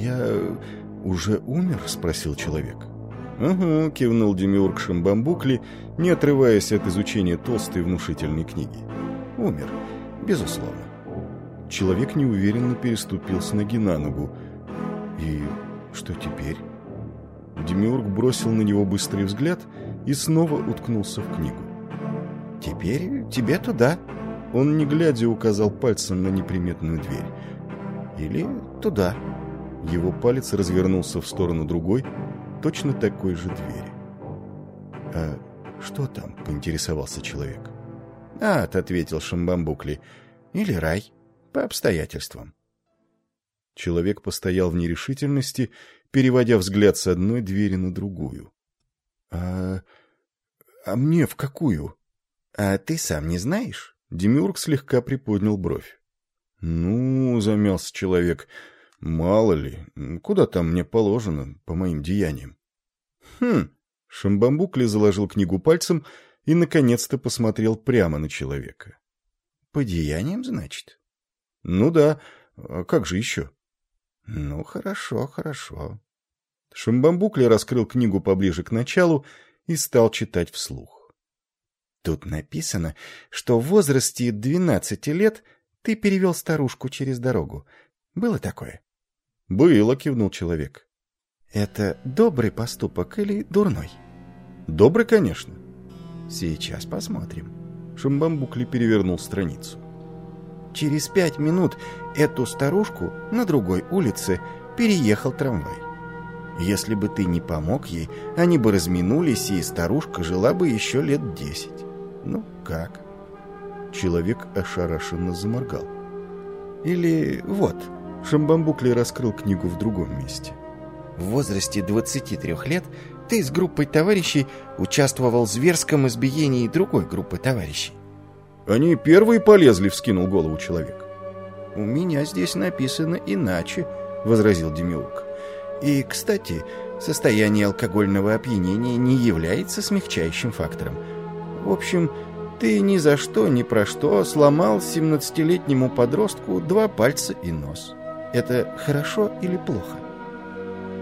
«Я э, уже умер?» – спросил человек. «Ага», – кивнул Демиург Шамбамбукли, не отрываясь от изучения толстой внушительной книги. «Умер, безусловно». Человек неуверенно переступил с ноги на ногу. «И что теперь?» Демиург бросил на него быстрый взгляд и снова уткнулся в книгу. «Теперь тебе туда». Он, не глядя, указал пальцем на неприметную дверь. «Или туда». Его палец развернулся в сторону другой, точно такой же двери. «А что там?» — поинтересовался человек. «Ад», — ответил Шамбамбукли, — «или рай, по обстоятельствам». Человек постоял в нерешительности, переводя взгляд с одной двери на другую. «А... а мне в какую?» «А ты сам не знаешь?» Демиург слегка приподнял бровь. «Ну, — замялся человек, — мало ли, куда там мне положено по моим деяниям?» «Хм!» — Шамбамбукли заложил книгу пальцем и, наконец-то, посмотрел прямо на человека. «По деяниям, значит?» «Ну да, а как же еще?» «Ну, хорошо, хорошо». Шамбамбукли раскрыл книгу поближе к началу и стал читать вслух. Тут написано, что в возрасте двенадцати лет ты перевел старушку через дорогу. «Было», — кивнул человек. «Это добрый поступок или дурной?» «Добрый, конечно». «Сейчас посмотрим». Шамбамбукли перевернул страницу. Через пять минут эту старушку на другой улице переехал трамвай. Если бы ты не помог ей, они бы разминулись, и старушка жила бы еще лет десять. Ну, как? Человек ошарашенно заморгал. Или вот... Шамбам раскрыл книгу в другом месте. В возрасте 23 лет ты с группой товарищей участвовал в зверском избиении другой группы товарищей. Они первые полезли, вскинул голову человек. У меня здесь написано иначе, возразил Демиург. И, кстати, состояние алкогольного опьянения не является смягчающим фактором. В общем, ты ни за что, ни про что сломал 17-летнему подростку два пальца и нос. Это хорошо или плохо?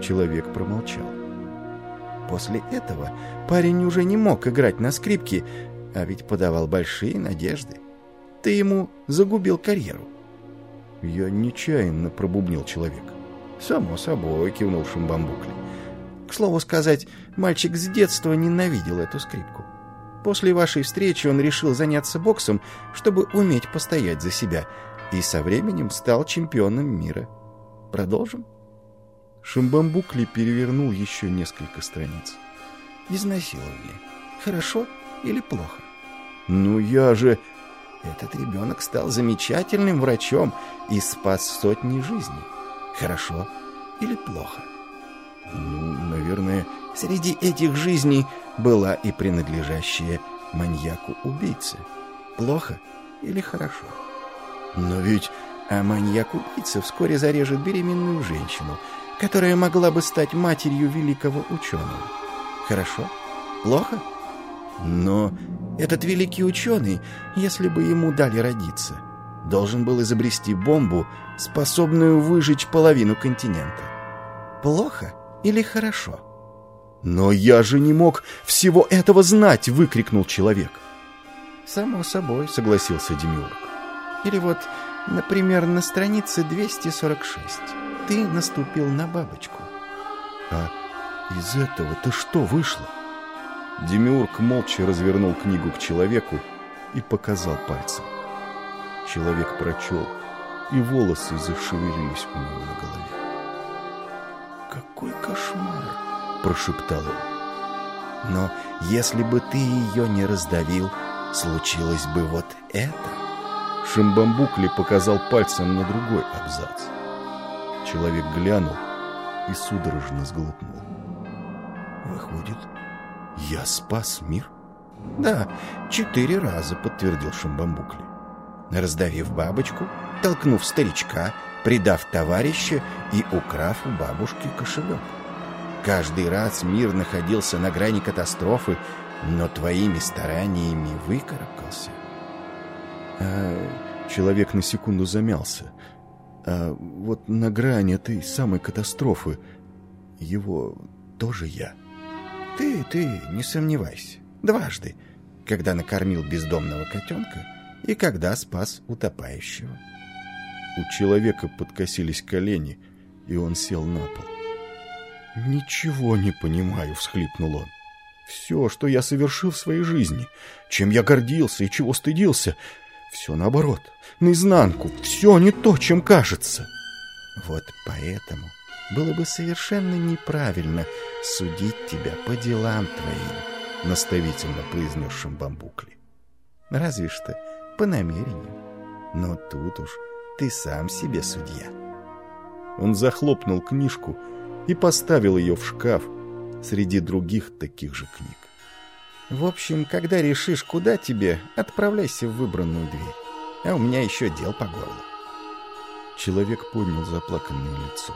Человек промолчал. После этого парень уже не мог играть на скрипке, а ведь подавал большие надежды. Ты ему загубил карьеру. Я нечаянно пробубнил человек. Само собой, кивнул Шумбамбукли. К слову сказать, мальчик с детства ненавидел эту скрипку. После вашей встречи он решил заняться боксом, чтобы уметь постоять за себя, и со временем стал чемпионом мира. Продолжим? Шимбамбукли перевернул еще несколько страниц. Изнасилование. Хорошо или плохо? Ну я же... Этот ребенок стал замечательным врачом и спас сотни жизней. Хорошо или плохо? Ну, наверное, среди этих жизней была и принадлежащая маньяку-убийце. Плохо или хорошо? Хорошо. Но ведь аманьяк-убийца вскоре зарежет беременную женщину, которая могла бы стать матерью великого ученого. Хорошо? Плохо? Но этот великий ученый, если бы ему дали родиться, должен был изобрести бомбу, способную выжечь половину континента. Плохо или хорошо? «Но я же не мог всего этого знать!» — выкрикнул человек. «Само собой», — согласился Демиург. Или вот, например, на странице 246. Ты наступил на бабочку. А из этого-то что вышло? Демиург молча развернул книгу к человеку и показал пальцем. Человек прочел, и волосы зашевелились у него на голове. «Какой кошмар!» – прошептал он. «Но если бы ты ее не раздавил, случилось бы вот это!» Шимбамбукли показал пальцем на другой абзац. Человек глянул и судорожно сглотнул. «Выходит, я спас мир?» «Да, четыре раза», — подтвердил Шимбамбукли. Раздавив бабочку, толкнув старичка, предав товарища и украв у бабушки кошелек. Каждый раз мир находился на грани катастрофы, но твоими стараниями выкарабкался. А, человек на секунду замялся. А вот на грани этой самой катастрофы его тоже я. Ты, ты, не сомневайся. Дважды. Когда накормил бездомного котенка и когда спас утопающего. У человека подкосились колени, и он сел на пол. «Ничего не понимаю», — всхлипнул он. «Все, что я совершил в своей жизни, чем я гордился и чего стыдился, — все наоборот, наизнанку, все не то, чем кажется. Вот поэтому было бы совершенно неправильно судить тебя по делам твоим, наставительно произнесшим бамбукли. Разве что по намерению. Но тут уж ты сам себе судья. Он захлопнул книжку и поставил ее в шкаф среди других таких же книг. В общем, когда решишь, куда тебе, отправляйся в выбранную дверь. А у меня еще дел по горло. Человек поднял заплаканное лицо.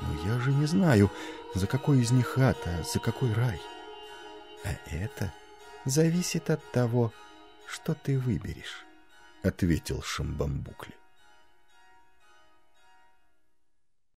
Но я же не знаю, за какой из них ад, а за